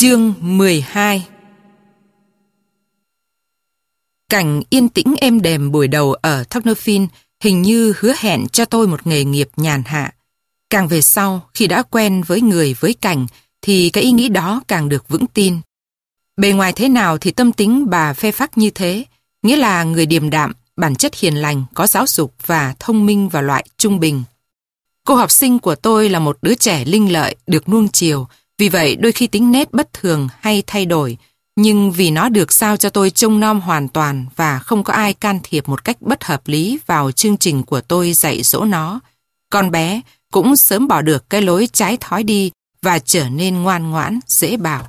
Chương 12 Cảnh yên tĩnh êm đềm buổi đầu ở Tocnofin hình như hứa hẹn cho tôi một nghề nghiệp nhàn hạ. Càng về sau, khi đã quen với người với cảnh, thì cái ý nghĩ đó càng được vững tin. Bề ngoài thế nào thì tâm tính bà phê phắc như thế, nghĩa là người điềm đạm, bản chất hiền lành, có giáo dục và thông minh và loại trung bình. Cô học sinh của tôi là một đứa trẻ linh lợi, được nuông chiều, vì vậy đôi khi tính nết bất thường hay thay đổi, nhưng vì nó được sao cho tôi trông nom hoàn toàn và không có ai can thiệp một cách bất hợp lý vào chương trình của tôi dạy dỗ nó, con bé cũng sớm bỏ được cái lối trái thói đi và trở nên ngoan ngoãn, dễ bảo.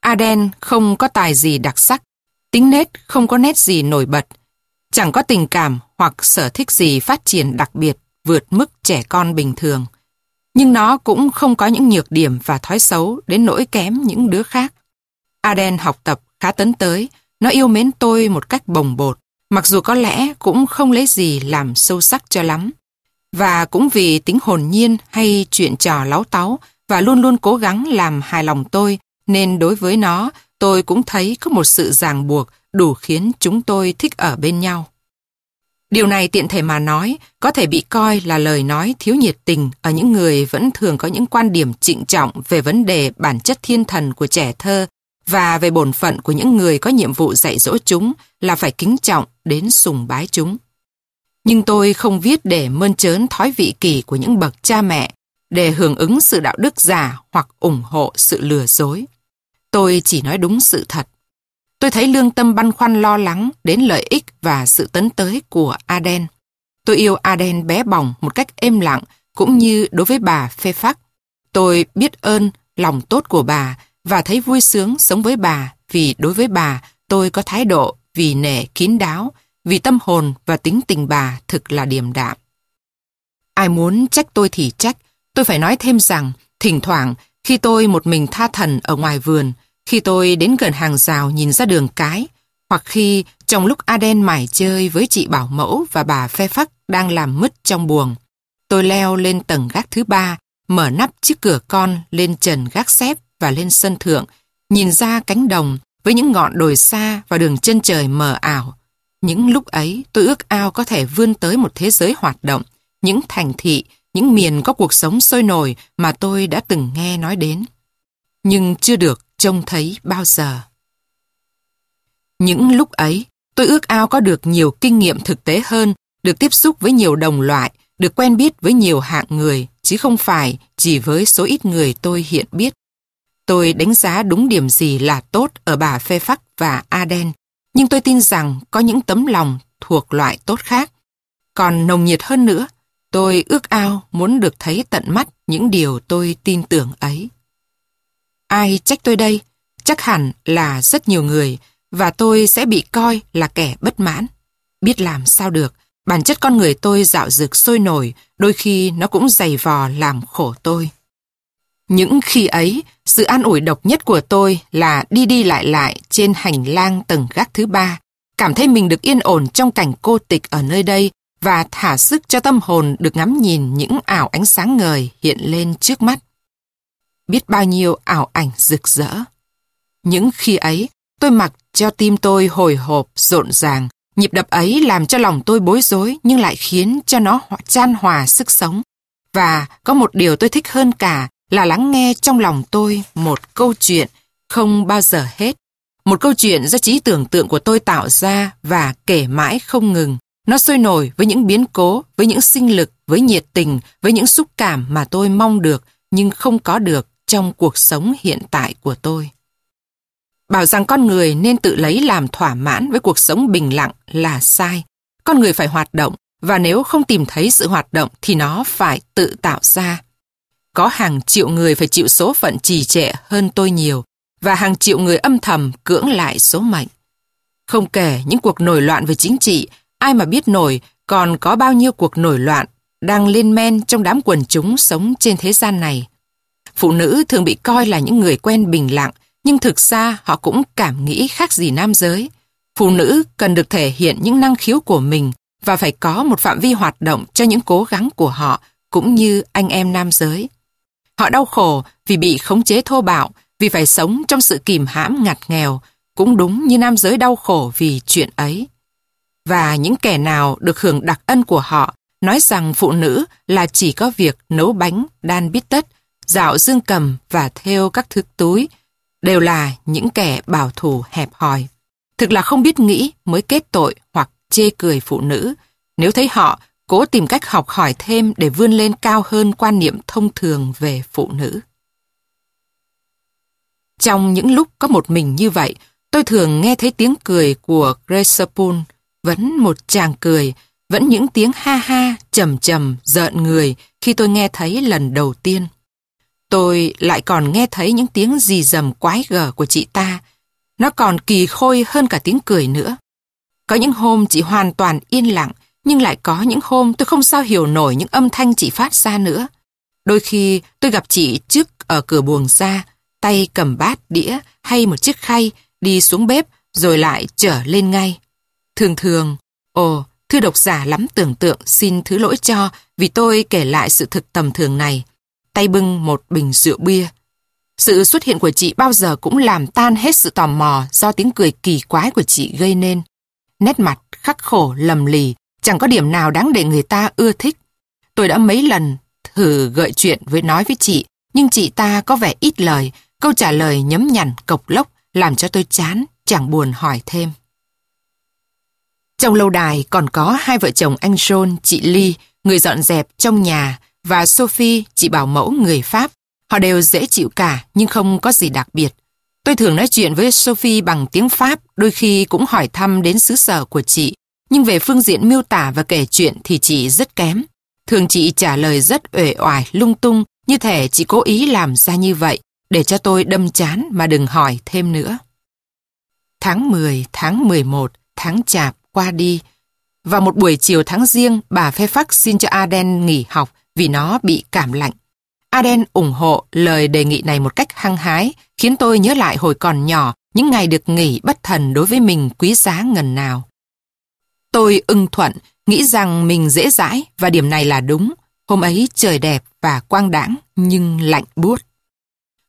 Aden không có tài gì đặc sắc, tính nết không có nét gì nổi bật, chẳng có tình cảm hoặc sở thích gì phát triển đặc biệt vượt mức trẻ con bình thường. Nhưng nó cũng không có những nhược điểm và thói xấu đến nỗi kém những đứa khác. Aden học tập khá tấn tới, nó yêu mến tôi một cách bồng bột, mặc dù có lẽ cũng không lấy gì làm sâu sắc cho lắm. Và cũng vì tính hồn nhiên hay chuyện trò láo táo và luôn luôn cố gắng làm hài lòng tôi, nên đối với nó, tôi cũng thấy có một sự ràng buộc đủ khiến chúng tôi thích ở bên nhau. Điều này tiện thể mà nói, có thể bị coi là lời nói thiếu nhiệt tình ở những người vẫn thường có những quan điểm trịnh trọng về vấn đề bản chất thiên thần của trẻ thơ và về bổn phận của những người có nhiệm vụ dạy dỗ chúng là phải kính trọng đến sùng bái chúng. Nhưng tôi không viết để mơn trớn thói vị kỳ của những bậc cha mẹ, để hưởng ứng sự đạo đức giả hoặc ủng hộ sự lừa dối. Tôi chỉ nói đúng sự thật. Tôi thấy lương tâm băn khoăn lo lắng đến lợi ích và sự tấn tới của Aden. Tôi yêu Aden bé bỏng một cách êm lặng cũng như đối với bà phê phắc. Tôi biết ơn lòng tốt của bà và thấy vui sướng sống với bà vì đối với bà tôi có thái độ vì nể kín đáo, vì tâm hồn và tính tình bà thực là điềm đạm. Ai muốn trách tôi thì trách, tôi phải nói thêm rằng thỉnh thoảng khi tôi một mình tha thần ở ngoài vườn, khi tôi đến gần hàng rào nhìn ra đường cái, hoặc khi trong lúc Aden mải chơi với chị Bảo Mẫu và bà Phe Phắc đang làm mứt trong buồng, tôi leo lên tầng gác thứ ba, mở nắp chiếc cửa con lên trần gác xếp và lên sân thượng, nhìn ra cánh đồng với những ngọn đồi xa và đường chân trời mờ ảo. Những lúc ấy tôi ước ao có thể vươn tới một thế giới hoạt động, những thành thị, những miền có cuộc sống sôi nổi mà tôi đã từng nghe nói đến. Nhưng chưa được trông thấy bao giờ. Những lúc ấy, tôi ước ao có được nhiều kinh nghiệm thực tế hơn, được tiếp xúc với nhiều đồng loại, được quen biết với nhiều hạng người, chứ không phải chỉ với số ít người tôi hiện biết. Tôi đánh giá đúng điểm gì là tốt ở bà Phê Phắc và Aden, nhưng tôi tin rằng có những tấm lòng thuộc loại tốt khác. Còn nồng nhiệt hơn nữa, tôi ước ao muốn được thấy tận mắt những điều tôi tin tưởng ấy. Ai trách tôi đây? Chắc hẳn là rất nhiều người và tôi sẽ bị coi là kẻ bất mãn. Biết làm sao được, bản chất con người tôi dạo dực sôi nổi, đôi khi nó cũng dày vò làm khổ tôi. Những khi ấy, sự an ủi độc nhất của tôi là đi đi lại lại trên hành lang tầng gác thứ ba, cảm thấy mình được yên ổn trong cảnh cô tịch ở nơi đây và thả sức cho tâm hồn được ngắm nhìn những ảo ánh sáng ngời hiện lên trước mắt biết bao nhiêu ảo ảnh rực rỡ. Những khi ấy, tôi mặc cho tim tôi hồi hộp, rộn ràng. Nhịp đập ấy làm cho lòng tôi bối rối nhưng lại khiến cho nó chan hòa sức sống. Và có một điều tôi thích hơn cả là lắng nghe trong lòng tôi một câu chuyện không bao giờ hết. Một câu chuyện do trí tưởng tượng của tôi tạo ra và kể mãi không ngừng. Nó sôi nổi với những biến cố, với những sinh lực, với nhiệt tình, với những xúc cảm mà tôi mong được nhưng không có được trong cuộc sống hiện tại của tôi. Bảo rằng con người nên tự lấy làm thỏa mãn với cuộc sống bình lặng là sai. Con người phải hoạt động và nếu không tìm thấy sự hoạt động thì nó phải tự tạo ra. Có hàng triệu người phải chịu số phận trì trệ hơn tôi nhiều và hàng triệu người âm thầm cưỡng lại số mệnh. Không kể những cuộc nổi loạn về chính trị, ai mà biết nổi còn có bao nhiêu cuộc nổi loạn đang lên men trong đám quần chúng sống trên thế gian này. Phụ nữ thường bị coi là những người quen bình lặng, nhưng thực ra họ cũng cảm nghĩ khác gì nam giới. Phụ nữ cần được thể hiện những năng khiếu của mình và phải có một phạm vi hoạt động cho những cố gắng của họ, cũng như anh em nam giới. Họ đau khổ vì bị khống chế thô bạo vì phải sống trong sự kìm hãm ngặt nghèo, cũng đúng như nam giới đau khổ vì chuyện ấy. Và những kẻ nào được hưởng đặc ân của họ nói rằng phụ nữ là chỉ có việc nấu bánh, đan bít tất, dạo dương cầm và theo các thứ túi, đều là những kẻ bảo thủ hẹp hòi. Thực là không biết nghĩ mới kết tội hoặc chê cười phụ nữ, nếu thấy họ cố tìm cách học hỏi thêm để vươn lên cao hơn quan niệm thông thường về phụ nữ. Trong những lúc có một mình như vậy, tôi thường nghe thấy tiếng cười của Grace vẫn một chàng cười, vẫn những tiếng ha ha, trầm trầm, giận người khi tôi nghe thấy lần đầu tiên. Tôi lại còn nghe thấy những tiếng gì dầm quái gở của chị ta. Nó còn kỳ khôi hơn cả tiếng cười nữa. Có những hôm chị hoàn toàn yên lặng, nhưng lại có những hôm tôi không sao hiểu nổi những âm thanh chị phát ra nữa. Đôi khi tôi gặp chị trước ở cửa buồng ra, tay cầm bát, đĩa hay một chiếc khay, đi xuống bếp rồi lại trở lên ngay. Thường thường, ồ, thưa độc giả lắm tưởng tượng xin thứ lỗi cho vì tôi kể lại sự thực tầm thường này. Tay bưng một bình rượu bia. Sự xuất hiện của chị bao giờ cũng làm tan hết sự tò mò do tiếng cười kỳ quái của chị gây nên. Nét mặt khắc khổ lầm lì, chẳng có điểm nào đáng để người ta ưa thích. Tôi đã mấy lần thử gợi chuyện với nói với chị, nhưng chị ta có vẻ ít lời, câu trả lời nhấm nhằn cộc lốc làm cho tôi chán, chẳng buồn hỏi thêm. Trong lâu đài còn có hai vợ chồng anh John, chị Ly, người dọn dẹp trong nhà, và Sophie, chị bảo mẫu người Pháp. Họ đều dễ chịu cả, nhưng không có gì đặc biệt. Tôi thường nói chuyện với Sophie bằng tiếng Pháp, đôi khi cũng hỏi thăm đến xứ sở của chị. Nhưng về phương diện miêu tả và kể chuyện thì chị rất kém. Thường chị trả lời rất uể oải, lung tung, như thể chị cố ý làm ra như vậy, để cho tôi đâm chán mà đừng hỏi thêm nữa. Tháng 10, tháng 11, tháng chạp qua đi. Vào một buổi chiều tháng riêng, bà phê phắc xin cho Aden nghỉ học vì nó bị cảm lạnh. Aden ủng hộ lời đề nghị này một cách hăng hái, khiến tôi nhớ lại hồi còn nhỏ, những ngày được nghỉ bất thần đối với mình quý giá ngần nào. Tôi ưng thuận, nghĩ rằng mình dễ dãi và điểm này là đúng. Hôm ấy trời đẹp và quang đãng nhưng lạnh buốt.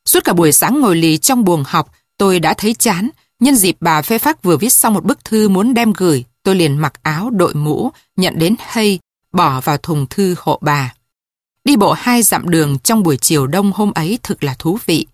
Suốt cả buổi sáng ngồi lì trong buồng học, tôi đã thấy chán. Nhân dịp bà phê phác vừa viết xong một bức thư muốn đem gửi, tôi liền mặc áo đội mũ, nhận đến hay, bỏ vào thùng thư hộ bà. Đi bộ hai dặm đường trong buổi chiều đông hôm ấy thực là thú vị.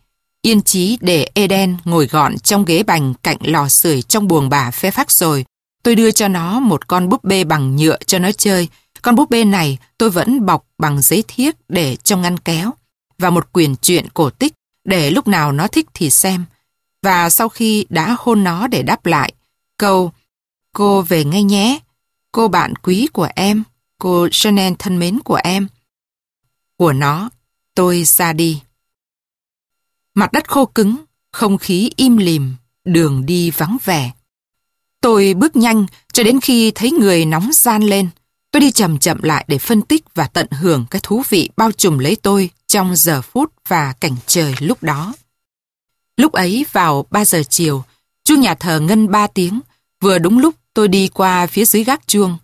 Yên chí để Eden ngồi gọn trong ghế bành cạnh lò sưởi trong buồng bà phê phác rồi. Tôi đưa cho nó một con búp bê bằng nhựa cho nó chơi. Con búp bê này tôi vẫn bọc bằng giấy thiếc để trong ngăn kéo. Và một quyển truyện cổ tích để lúc nào nó thích thì xem. Và sau khi đã hôn nó để đáp lại, câu Cô về ngay nhé, cô bạn quý của em, cô Chanel thân mến của em. Của nó, tôi ra đi. Mặt đất khô cứng, không khí im lìm, đường đi vắng vẻ. Tôi bước nhanh cho đến khi thấy người nóng gian lên. Tôi đi chậm chậm lại để phân tích và tận hưởng cái thú vị bao trùm lấy tôi trong giờ phút và cảnh trời lúc đó. Lúc ấy vào 3 giờ chiều, chuông nhà thờ ngân 3 tiếng, vừa đúng lúc tôi đi qua phía dưới gác chuông.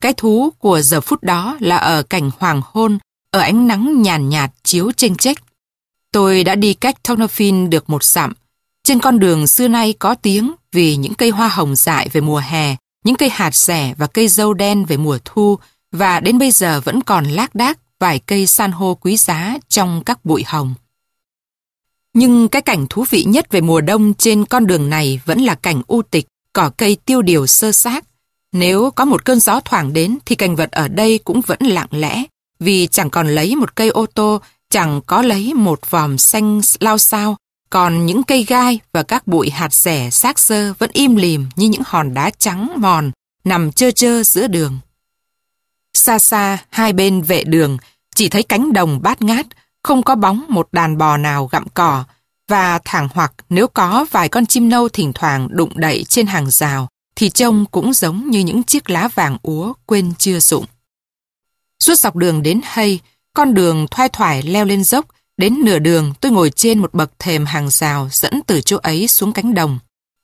Cái thú của giờ phút đó là ở cảnh hoàng hôn, ở ánh nắng nhàn nhạt, chiếu chênh chếch. Tôi đã đi cách Tonophin được một dặm. Trên con đường xưa nay có tiếng vì những cây hoa hồng dại về mùa hè, những cây hạt rẻ và cây dâu đen về mùa thu và đến bây giờ vẫn còn lác đác vài cây san hô quý giá trong các bụi hồng. Nhưng cái cảnh thú vị nhất về mùa đông trên con đường này vẫn là cảnh u tịch, cỏ cây tiêu điều sơ xác. Nếu có một cơn gió thoảng đến thì cảnh vật ở đây cũng vẫn lặng lẽ, vì chẳng còn lấy một cây ô tô, chẳng có lấy một vòm xanh lao sao, còn những cây gai và các bụi hạt rẻ xác sơ vẫn im lìm như những hòn đá trắng mòn nằm trơ trơ giữa đường. Xa xa, hai bên vệ đường, chỉ thấy cánh đồng bát ngát, không có bóng một đàn bò nào gặm cỏ, và thẳng hoặc nếu có vài con chim nâu thỉnh thoảng đụng đậy trên hàng rào, thì trông cũng giống như những chiếc lá vàng úa quên chưa rụng. Suốt dọc đường đến hay, con đường thoai thoải leo lên dốc, đến nửa đường tôi ngồi trên một bậc thềm hàng rào dẫn từ chỗ ấy xuống cánh đồng.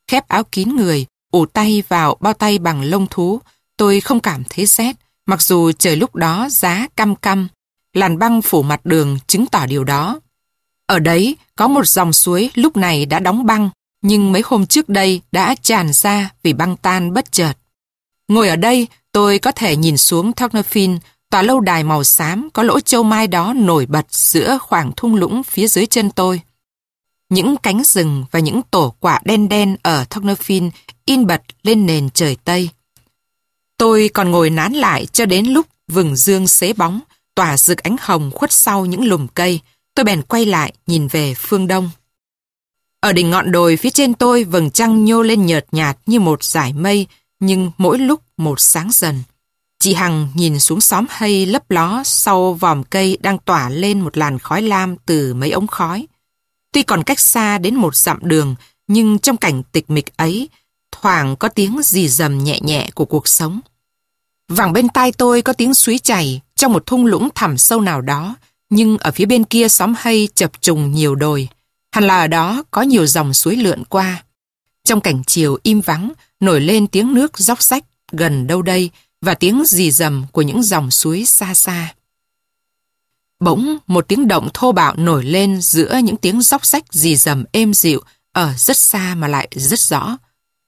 Khép áo kín người, ủ tay vào bao tay bằng lông thú, tôi không cảm thấy rét, mặc dù trời lúc đó giá căm căm, làn băng phủ mặt đường chứng tỏ điều đó. Ở đấy có một dòng suối lúc này đã đóng băng, nhưng mấy hôm trước đây đã tràn ra vì băng tan bất chợt. Ngồi ở đây, tôi có thể nhìn xuống Tocnafin, tòa lâu đài màu xám có lỗ châu mai đó nổi bật giữa khoảng thung lũng phía dưới chân tôi. Những cánh rừng và những tổ quả đen đen ở Tocnafin in bật lên nền trời Tây. Tôi còn ngồi nán lại cho đến lúc vừng dương xế bóng, tỏa rực ánh hồng khuất sau những lùm cây. Tôi bèn quay lại nhìn về phương đông. Ở đỉnh ngọn đồi phía trên tôi vầng trăng nhô lên nhợt nhạt như một dải mây, nhưng mỗi lúc một sáng dần. Chị Hằng nhìn xuống xóm hay lấp ló sau vòm cây đang tỏa lên một làn khói lam từ mấy ống khói. Tuy còn cách xa đến một dặm đường, nhưng trong cảnh tịch mịch ấy, thoảng có tiếng rì rầm nhẹ nhẹ của cuộc sống. Vẳng bên tai tôi có tiếng suối chảy trong một thung lũng thẳm sâu nào đó, nhưng ở phía bên kia xóm hay chập trùng nhiều đồi. Hẳn là ở đó có nhiều dòng suối lượn qua. Trong cảnh chiều im vắng, nổi lên tiếng nước róc rách gần đâu đây và tiếng rì rầm của những dòng suối xa xa. Bỗng một tiếng động thô bạo nổi lên giữa những tiếng róc rách rì rầm êm dịu ở rất xa mà lại rất rõ.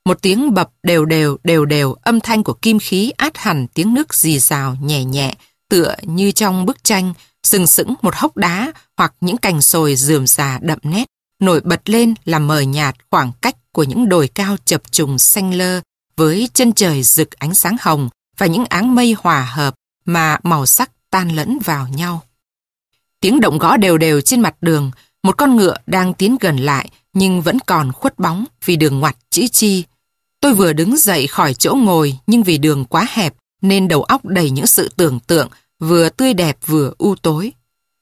Một tiếng bập đều đều đều đều, âm thanh của kim khí át hẳn tiếng nước rì rào nhẹ nhẹ, tựa như trong bức tranh, sừng sững một hốc đá hoặc những cành sồi rườm rà đậm nét, nổi bật lên làm mờ nhạt khoảng cách của những đồi cao chập trùng xanh lơ với chân trời rực ánh sáng hồng và những áng mây hòa hợp mà màu sắc tan lẫn vào nhau. Tiếng động gõ đều đều trên mặt đường, một con ngựa đang tiến gần lại nhưng vẫn còn khuất bóng vì đường ngoặt chữ chi. Tôi vừa đứng dậy khỏi chỗ ngồi nhưng vì đường quá hẹp nên đầu óc đầy những sự tưởng tượng vừa tươi đẹp vừa u tối.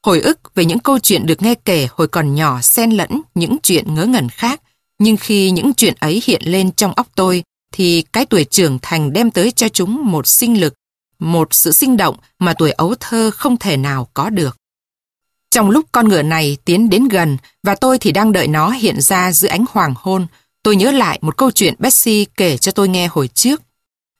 Hồi ức về những câu chuyện được nghe kể hồi còn nhỏ xen lẫn những chuyện ngớ ngẩn khác, nhưng khi những chuyện ấy hiện lên trong óc tôi, thì cái tuổi trưởng thành đem tới cho chúng một sinh lực, một sự sinh động mà tuổi ấu thơ không thể nào có được. Trong lúc con ngựa này tiến đến gần và tôi thì đang đợi nó hiện ra giữa ánh hoàng hôn, tôi nhớ lại một câu chuyện Betsy kể cho tôi nghe hồi trước.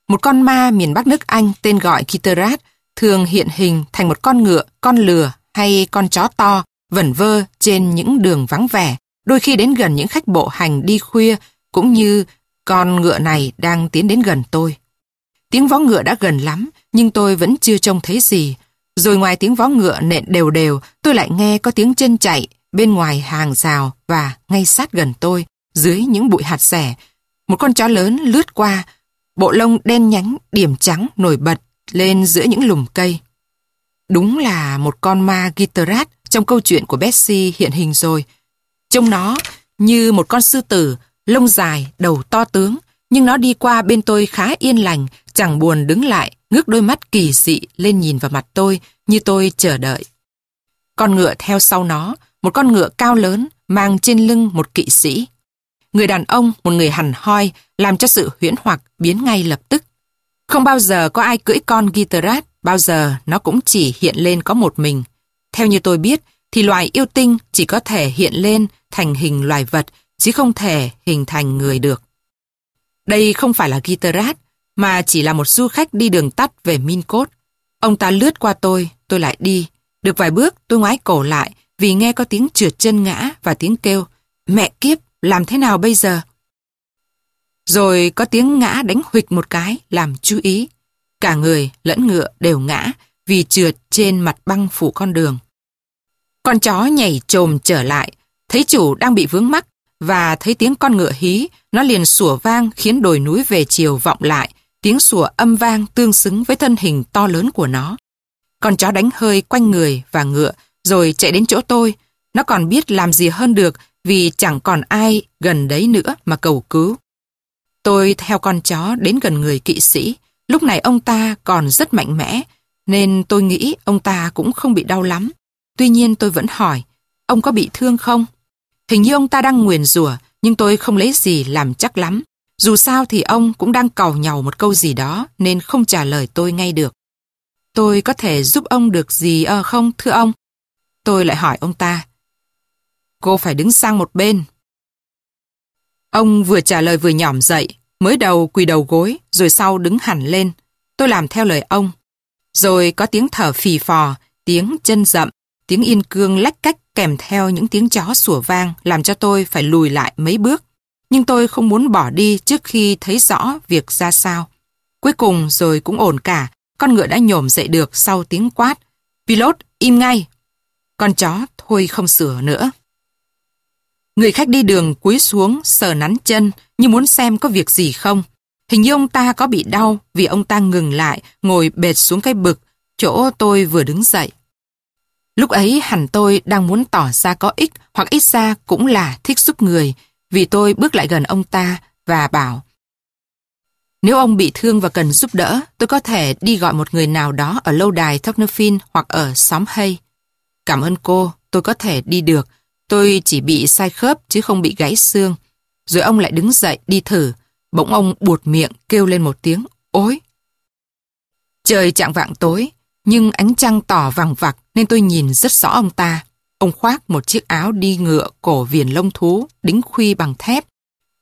Một con ma miền Bắc nước Anh tên gọi Kitterat thường hiện hình thành một con ngựa, con lừa hay con chó to vẩn vơ trên những đường vắng vẻ, đôi khi đến gần những khách bộ hành đi khuya, cũng như con ngựa này đang tiến đến gần tôi. Tiếng vó ngựa đã gần lắm, nhưng tôi vẫn chưa trông thấy gì. Rồi ngoài tiếng vó ngựa nện đều đều, tôi lại nghe có tiếng chân chạy bên ngoài hàng rào và ngay sát gần tôi, dưới những bụi hạt rẻ. Một con chó lớn lướt qua, bộ lông đen nhánh, điểm trắng nổi bật lên giữa những lùm cây. Đúng là một con ma Gitarat trong câu chuyện của bessie hiện hình rồi. Trông nó như một con sư tử, lông dài, đầu to tướng, nhưng nó đi qua bên tôi khá yên lành, chẳng buồn đứng lại, ngước đôi mắt kỳ dị lên nhìn vào mặt tôi như tôi chờ đợi. Con ngựa theo sau nó, một con ngựa cao lớn, mang trên lưng một kỵ sĩ. Người đàn ông, một người hằn hoi, làm cho sự huyễn hoặc biến ngay lập tức. Không bao giờ có ai cưỡi con Gitarat, bao giờ nó cũng chỉ hiện lên có một mình. Theo như tôi biết, thì loài yêu tinh chỉ có thể hiện lên thành hình loài vật, chứ không thể hình thành người được. Đây không phải là Gitarat, mà chỉ là một du khách đi đường tắt về Mincot. Ông ta lướt qua tôi, tôi lại đi. Được vài bước, tôi ngoái cổ lại vì nghe có tiếng trượt chân ngã và tiếng kêu. Mẹ kiếp, làm thế nào bây giờ? Rồi có tiếng ngã đánh huịch một cái làm chú ý. Cả người lẫn ngựa đều ngã vì trượt trên mặt băng phủ con đường. Con chó nhảy trồm trở lại, thấy chủ đang bị vướng mắc và thấy tiếng con ngựa hí, nó liền sủa vang khiến đồi núi về chiều vọng lại, tiếng sủa âm vang tương xứng với thân hình to lớn của nó. Con chó đánh hơi quanh người và ngựa, rồi chạy đến chỗ tôi. Nó còn biết làm gì hơn được vì chẳng còn ai gần đấy nữa mà cầu cứu. Tôi theo con chó đến gần người kỵ sĩ. Lúc này ông ta còn rất mạnh mẽ, nên tôi nghĩ ông ta cũng không bị đau lắm. Tuy nhiên tôi vẫn hỏi, ông có bị thương không? Hình như ông ta đang nguyền rủa, nhưng tôi không lấy gì làm chắc lắm. Dù sao thì ông cũng đang cầu nhau một câu gì đó nên không trả lời tôi ngay được. Tôi có thể giúp ông được gì ơ không thưa ông? Tôi lại hỏi ông ta. Cô phải đứng sang một bên. Ông vừa trả lời vừa nhỏm dậy, mới đầu quỳ đầu gối, rồi sau đứng hẳn lên. Tôi làm theo lời ông. Rồi có tiếng thở phì phò, tiếng chân rậm, tiếng yên cương lách cách kèm theo những tiếng chó sủa vang làm cho tôi phải lùi lại mấy bước. Nhưng tôi không muốn bỏ đi trước khi thấy rõ việc ra sao. Cuối cùng rồi cũng ổn cả, con ngựa đã nhổm dậy được sau tiếng quát. Pilot, im ngay! Con chó thôi không sửa nữa. Người khách đi đường cúi xuống sờ nắn chân như muốn xem có việc gì không. Hình như ông ta có bị đau vì ông ta ngừng lại, ngồi bệt xuống cái bực, chỗ tôi vừa đứng dậy. Lúc ấy hẳn tôi đang muốn tỏ ra có ích hoặc ít ra cũng là thích giúp người vì tôi bước lại gần ông ta và bảo Nếu ông bị thương và cần giúp đỡ, tôi có thể đi gọi một người nào đó ở lâu đài Thocnofin hoặc ở xóm hay. Cảm ơn cô, tôi có thể đi được. Tôi chỉ bị sai khớp chứ không bị gãy xương. Rồi ông lại đứng dậy đi thử. Bỗng ông buột miệng kêu lên một tiếng ối. Trời chạng vạng tối, nhưng ánh trăng tỏ vàng vặc nên tôi nhìn rất rõ ông ta. Ông khoác một chiếc áo đi ngựa cổ viền lông thú, đính khuy bằng thép.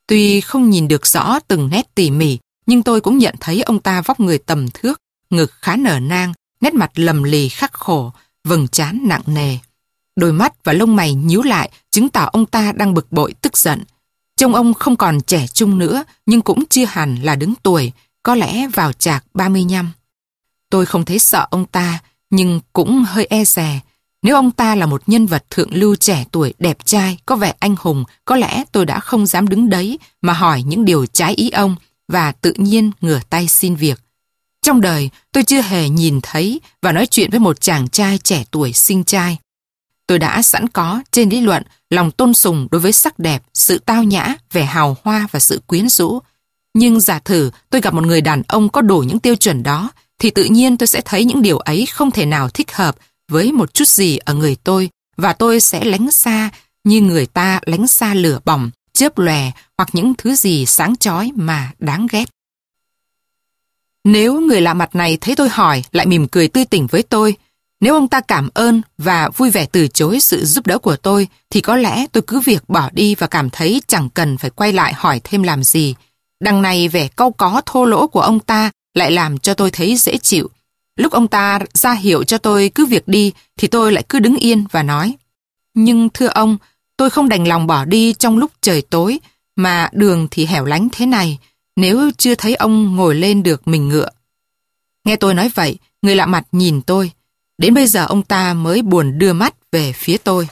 Tuy không nhìn được rõ từng nét tỉ mỉ, nhưng tôi cũng nhận thấy ông ta vóc người tầm thước, ngực khá nở nang, nét mặt lầm lì khắc khổ, vầng trán nặng nề. Đôi mắt và lông mày nhíu lại chứng tỏ ông ta đang bực bội tức giận. Trông ông không còn trẻ trung nữa nhưng cũng chưa hẳn là đứng tuổi, có lẽ vào chạc 35. Tôi không thấy sợ ông ta, nhưng cũng hơi e rè. Nếu ông ta là một nhân vật thượng lưu trẻ tuổi đẹp trai, có vẻ anh hùng, có lẽ tôi đã không dám đứng đấy mà hỏi những điều trái ý ông và tự nhiên ngửa tay xin việc. Trong đời, tôi chưa hề nhìn thấy và nói chuyện với một chàng trai trẻ tuổi sinh trai. Tôi đã sẵn có trên lý luận lòng tôn sùng đối với sắc đẹp, sự tao nhã, vẻ hào hoa và sự quyến rũ. Nhưng giả thử tôi gặp một người đàn ông có đủ những tiêu chuẩn đó thì tự nhiên tôi sẽ thấy những điều ấy không thể nào thích hợp với một chút gì ở người tôi và tôi sẽ lánh xa như người ta lánh xa lửa bỏng, chớp lòe hoặc những thứ gì sáng chói mà đáng ghét. Nếu người lạ mặt này thấy tôi hỏi lại mỉm cười tươi tỉnh với tôi, nếu ông ta cảm ơn và vui vẻ từ chối sự giúp đỡ của tôi thì có lẽ tôi cứ việc bỏ đi và cảm thấy chẳng cần phải quay lại hỏi thêm làm gì. Đằng này vẻ câu có thô lỗ của ông ta lại làm cho tôi thấy dễ chịu. Lúc ông ta ra hiệu cho tôi cứ việc đi thì tôi lại cứ đứng yên và nói Nhưng thưa ông, tôi không đành lòng bỏ đi trong lúc trời tối mà đường thì hẻo lánh thế này nếu chưa thấy ông ngồi lên được mình ngựa. Nghe tôi nói vậy, người lạ mặt nhìn tôi. Đến bây giờ ông ta mới buồn đưa mắt về phía tôi.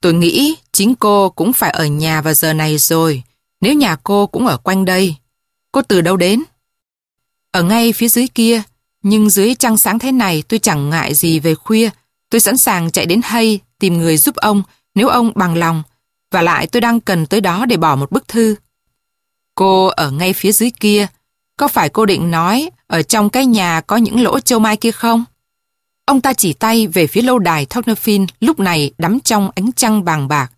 Tôi nghĩ chính cô cũng phải ở nhà vào giờ này rồi. Nếu nhà cô cũng ở quanh đây. Cô từ đâu đến? Ở ngay phía dưới kia, nhưng dưới trăng sáng thế này tôi chẳng ngại gì về khuya. Tôi sẵn sàng chạy đến hay tìm người giúp ông nếu ông bằng lòng. Và lại tôi đang cần tới đó để bỏ một bức thư. Cô ở ngay phía dưới kia. Có phải cô định nói ở trong cái nhà có những lỗ châu mai kia không? Ông ta chỉ tay về phía lâu đài Thornefin lúc này đắm trong ánh trăng bàng bạc.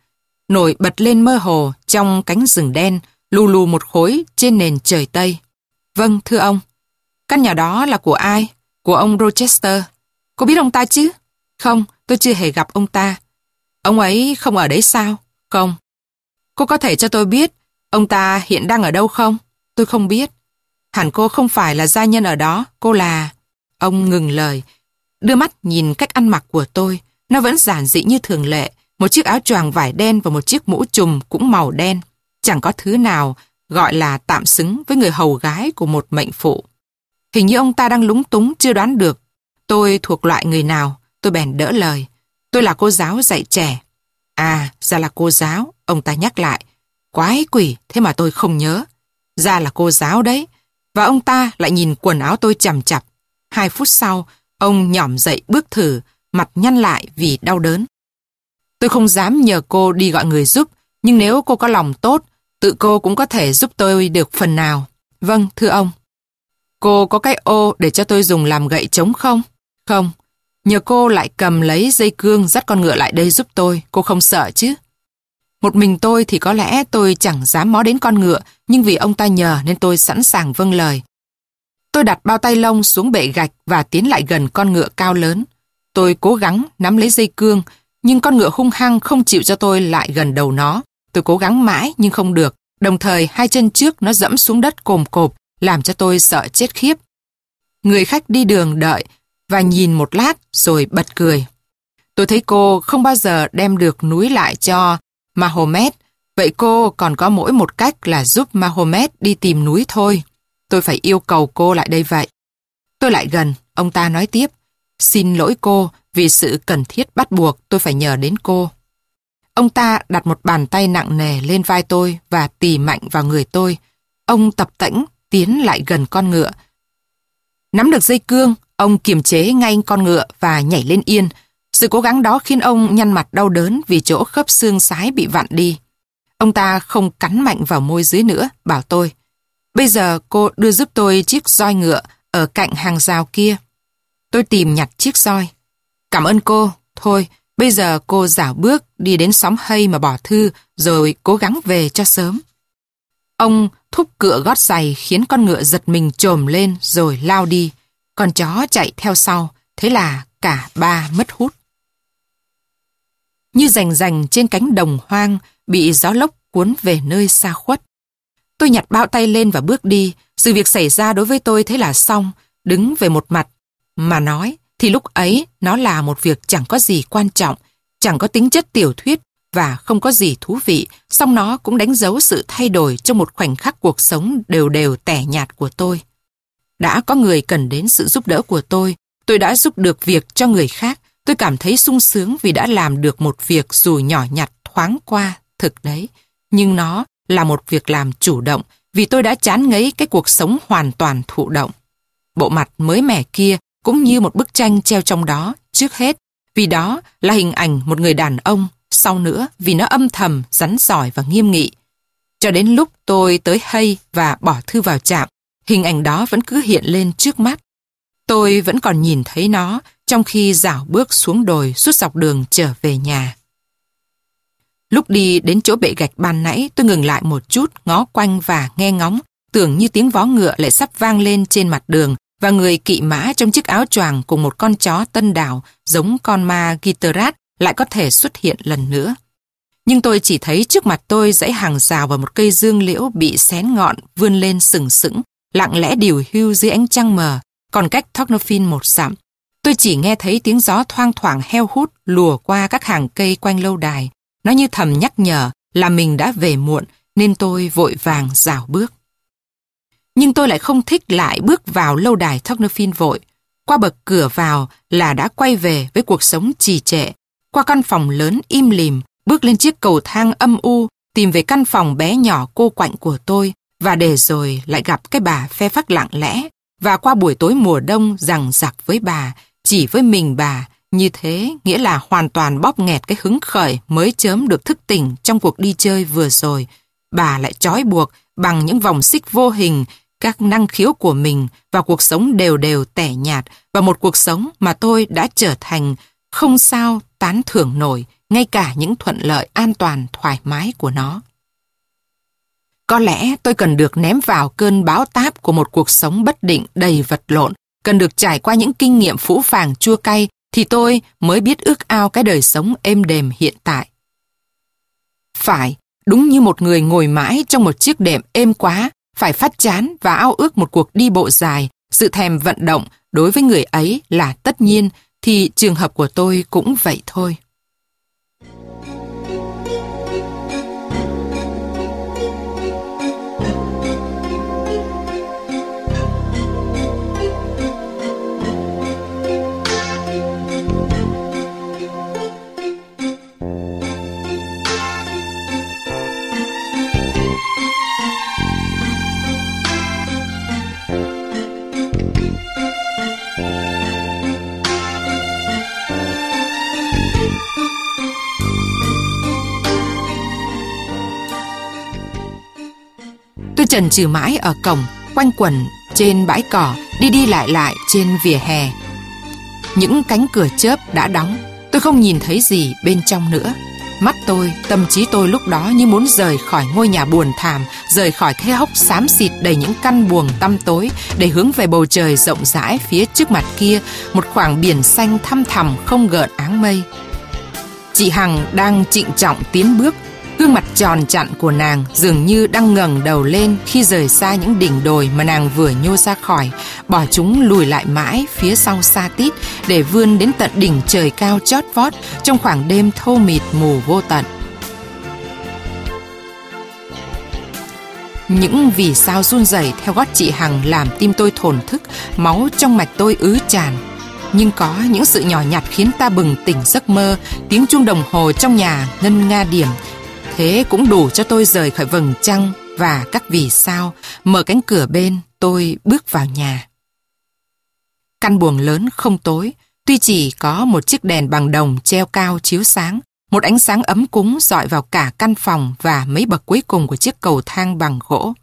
Nổi bật lên mơ hồ trong cánh rừng đen, lù lù một khối trên nền trời Tây. Vâng, thưa ông. Căn nhà đó là của ai? Của ông Rochester. Cô biết ông ta chứ? Không, tôi chưa hề gặp ông ta. Ông ấy không ở đấy sao? Không. Cô có thể cho tôi biết ông ta hiện đang ở đâu không? Tôi không biết. Hẳn cô không phải là gia nhân ở đó, cô là... Ông ngừng lời, đưa mắt nhìn cách ăn mặc của tôi. Nó vẫn giản dị như thường lệ, một chiếc áo choàng vải đen và một chiếc mũ trùm cũng màu đen. Chẳng có thứ nào gọi là tạm xứng với người hầu gái của một mệnh phụ. Hình như ông ta đang lúng túng chưa đoán được. Tôi thuộc loại người nào, tôi bèn đỡ lời. Tôi là cô giáo dạy trẻ. À, ra là cô giáo, ông ta nhắc lại. Quái quỷ, thế mà tôi không nhớ. Ra là cô giáo đấy. Và ông ta lại nhìn quần áo tôi chằm chặp. Hai phút sau, ông nhỏm dậy bước thử, mặt nhăn lại vì đau đớn. Tôi không dám nhờ cô đi gọi người giúp, nhưng nếu cô có lòng tốt, tự cô cũng có thể giúp tôi được phần nào. Vâng, thưa ông. Cô có cái ô để cho tôi dùng làm gậy trống không? Không. Nhờ cô lại cầm lấy dây cương dắt con ngựa lại đây giúp tôi, cô không sợ chứ? Một mình tôi thì có lẽ tôi chẳng dám mó đến con ngựa, nhưng vì ông ta nhờ nên tôi sẵn sàng vâng lời. Tôi đặt bao tay lông xuống bệ gạch và tiến lại gần con ngựa cao lớn. Tôi cố gắng nắm lấy dây cương, nhưng con ngựa hung hăng không chịu cho tôi lại gần đầu nó. Tôi cố gắng mãi nhưng không được, đồng thời hai chân trước nó dẫm xuống đất cồm cộp, làm cho tôi sợ chết khiếp. Người khách đi đường đợi và nhìn một lát rồi bật cười. tôi thấy cô không bao giờ đem được núi lại cho Mahomet. Vậy cô còn có mỗi một cách là giúp Mahomet đi tìm núi thôi. Tôi phải yêu cầu cô lại đây vậy. Tôi lại gần, ông ta nói tiếp. Xin lỗi cô, vì sự cần thiết bắt buộc tôi phải nhờ đến cô. Ông ta đặt một bàn tay nặng nề lên vai tôi và tì mạnh vào người tôi. Ông tập tễnh tiến lại gần con ngựa. Nắm được dây cương, ông kiềm chế ngay con ngựa và nhảy lên yên. Sự cố gắng đó khiến ông nhăn mặt đau đớn vì chỗ khớp xương sái bị vặn đi. Ông ta không cắn mạnh vào môi dưới nữa, bảo tôi. Bây giờ cô đưa giúp tôi chiếc roi ngựa ở cạnh hàng rào kia. Tôi tìm nhặt chiếc roi. Cảm ơn cô. Thôi, bây giờ cô dảo bước đi đến xóm hay mà bỏ thư rồi cố gắng về cho sớm. Ông thúc cựa gót giày khiến con ngựa giật mình trồm lên rồi lao đi. Con chó chạy theo sau, thế là cả ba mất hút. Như rành rành trên cánh đồng hoang bị gió lốc cuốn về nơi xa khuất. Tôi nhặt bao tay lên và bước đi, sự việc xảy ra đối với tôi thế là xong, đứng về một mặt, mà nói thì lúc ấy nó là một việc chẳng có gì quan trọng, chẳng có tính chất tiểu thuyết và không có gì thú vị, song nó cũng đánh dấu sự thay đổi trong một khoảnh khắc cuộc sống đều đều tẻ nhạt của tôi. Đã có người cần đến sự giúp đỡ của tôi, tôi đã giúp được việc cho người khác, tôi cảm thấy sung sướng vì đã làm được một việc dù nhỏ nhặt thoáng qua, thực đấy. Nhưng nó là một việc làm chủ động vì tôi đã chán ngấy cái cuộc sống hoàn toàn thụ động. Bộ mặt mới mẻ kia cũng như một bức tranh treo trong đó, trước hết, vì đó là hình ảnh một người đàn ông, sau nữa vì nó âm thầm, rắn giỏi và nghiêm nghị. Cho đến lúc tôi tới hay và bỏ thư vào trạm, hình ảnh đó vẫn cứ hiện lên trước mắt. Tôi vẫn còn nhìn thấy nó trong khi dạo bước xuống đồi suốt dọc đường trở về nhà. Lúc đi đến chỗ bệ gạch ban nãy tôi ngừng lại một chút, ngó quanh và nghe ngóng, tưởng như tiếng vó ngựa lại sắp vang lên trên mặt đường và người kỵ mã trong chiếc áo choàng cùng một con chó tân đảo giống con ma Gitterat lại có thể xuất hiện lần nữa. Nhưng tôi chỉ thấy trước mặt tôi dãy hàng rào và một cây dương liễu bị xén ngọn vươn lên sừng sững, lặng lẽ điều hưu dưới ánh trăng mờ, còn cách Thornophin một dặm. Tôi chỉ nghe thấy tiếng gió thoang thoảng heo hút lùa qua các hàng cây quanh lâu đài. Nó như thầm nhắc nhở là mình đã về muộn nên tôi vội vàng rào bước. Nhưng tôi lại không thích lại bước vào lâu đài Thornophin vội. Qua bậc cửa vào là đã quay về với cuộc sống trì trệ. Qua căn phòng lớn im lìm, bước lên chiếc cầu thang âm u, tìm về căn phòng bé nhỏ cô quạnh của tôi và để rồi lại gặp cái bà phe phắc lặng lẽ và qua buổi tối mùa đông rằng giặc với bà, chỉ với mình bà, như thế nghĩa là hoàn toàn bóp nghẹt cái hứng khởi mới chớm được thức tỉnh trong cuộc đi chơi vừa rồi. Bà lại trói buộc bằng những vòng xích vô hình các năng khiếu của mình và cuộc sống đều đều tẻ nhạt và một cuộc sống mà tôi đã trở thành không sao tán thưởng nổi ngay cả những thuận lợi an toàn thoải mái của nó. Có lẽ tôi cần được ném vào cơn báo táp của một cuộc sống bất định đầy vật lộn, cần được trải qua những kinh nghiệm phũ phàng chua cay thì tôi mới biết ước ao cái đời sống êm đềm hiện tại. Phải, đúng như một người ngồi mãi trong một chiếc đệm êm quá, phải phát chán và ao ước một cuộc đi bộ dài, sự thèm vận động đối với người ấy là tất nhiên, thì trường hợp của tôi cũng vậy thôi. Trần trừ mãi ở cổng, quanh quẩn trên bãi cỏ, đi đi lại lại trên vỉa hè. Những cánh cửa chớp đã đóng, tôi không nhìn thấy gì bên trong nữa. Mắt tôi, tâm trí tôi lúc đó như muốn rời khỏi ngôi nhà buồn thảm, rời khỏi cái hốc xám xịt đầy những căn buồng tăm tối, để hướng về bầu trời rộng rãi phía trước mặt kia, một khoảng biển xanh thăm thẳm không gợn áng mây. Chị Hằng đang trịnh trọng tiến bước, Gương mặt tròn chặn của nàng dường như đang ngẩng đầu lên khi rời xa những đỉnh đồi mà nàng vừa nhô ra khỏi, bỏ chúng lùi lại mãi phía sau xa tít để vươn đến tận đỉnh trời cao chót vót trong khoảng đêm thô mịt mù vô tận. Những vì sao run rẩy theo gót chị Hằng làm tim tôi thổn thức, máu trong mạch tôi ứ tràn. Nhưng có những sự nhỏ nhặt khiến ta bừng tỉnh giấc mơ, tiếng chuông đồng hồ trong nhà ngân nga điểm. Thế cũng đủ cho tôi rời khỏi vầng trăng và các vì sao, mở cánh cửa bên, tôi bước vào nhà. Căn buồng lớn không tối, tuy chỉ có một chiếc đèn bằng đồng treo cao chiếu sáng, một ánh sáng ấm cúng dọi vào cả căn phòng và mấy bậc cuối cùng của chiếc cầu thang bằng gỗ.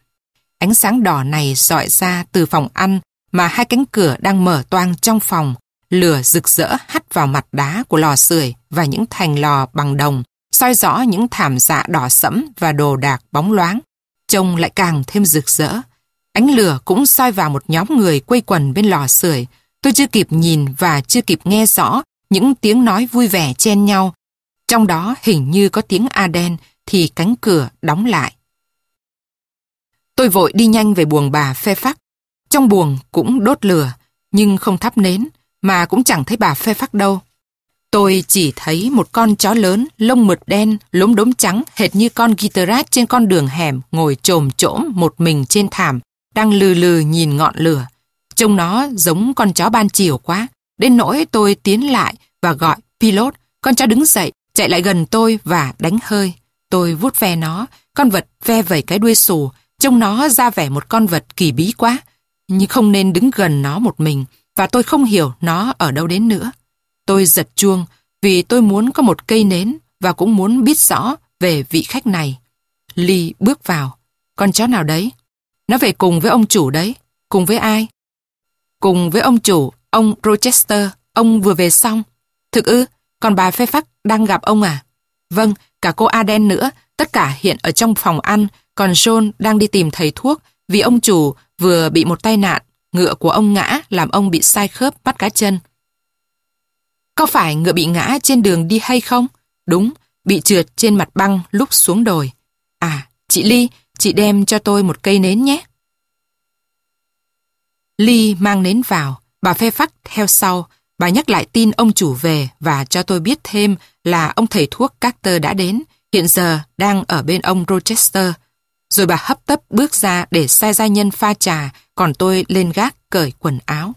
Ánh sáng đỏ này dọi ra từ phòng ăn mà hai cánh cửa đang mở toang trong phòng, lửa rực rỡ hắt vào mặt đá của lò sưởi và những thành lò bằng đồng, soi rõ những thảm dạ đỏ sẫm và đồ đạc bóng loáng. Trông lại càng thêm rực rỡ. Ánh lửa cũng soi vào một nhóm người quây quần bên lò sưởi. Tôi chưa kịp nhìn và chưa kịp nghe rõ những tiếng nói vui vẻ chen nhau trong đó hình như có tiếng Aden thì cánh cửa đóng lại. Tôi vội đi nhanh về buồng bà phê phắc. Trong buồng cũng đốt lửa, nhưng không thắp nến, mà cũng chẳng thấy bà phê phắc đâu. Tôi chỉ thấy một con chó lớn, lông mượt đen, lốm đốm trắng, hệt như con guitarat trên con đường hẻm, ngồi trồm trỗm một mình trên thảm, đang lừ lừ nhìn ngọn lửa. Trông nó giống con chó ban chiều quá, đến nỗi tôi tiến lại và gọi pilot, con chó đứng dậy, chạy lại gần tôi và đánh hơi. Tôi vuốt ve nó, con vật ve vẩy cái đuôi xù, trông nó ra vẻ một con vật kỳ bí quá, nhưng không nên đứng gần nó một mình, và tôi không hiểu nó ở đâu đến nữa. Tôi giật chuông, vì tôi muốn có một cây nến và cũng muốn biết rõ về vị khách này. Ly bước vào. Con chó nào đấy? Nó về cùng với ông chủ đấy. Cùng với ai? Cùng với ông chủ, ông Rochester, ông vừa về xong. Thực ư, còn bà phê phắc đang gặp ông à? Vâng, cả cô Aden nữa, tất cả hiện ở trong phòng ăn, còn John đang đi tìm thầy thuốc vì ông chủ vừa bị một tai nạn, ngựa của ông ngã làm ông bị sai khớp bắt cá chân. Có phải ngựa bị ngã trên đường đi hay không? Đúng, bị trượt trên mặt băng lúc xuống đồi. À, chị Ly, chị đem cho tôi một cây nến nhé. Ly mang nến vào, bà phê phắc theo sau, Bà nhắc lại tin ông chủ về và cho tôi biết thêm là ông thầy thuốc Carter đã đến, hiện giờ đang ở bên ông Rochester. Rồi bà hấp tấp bước ra để sai gia nhân pha trà, còn tôi lên gác cởi quần áo.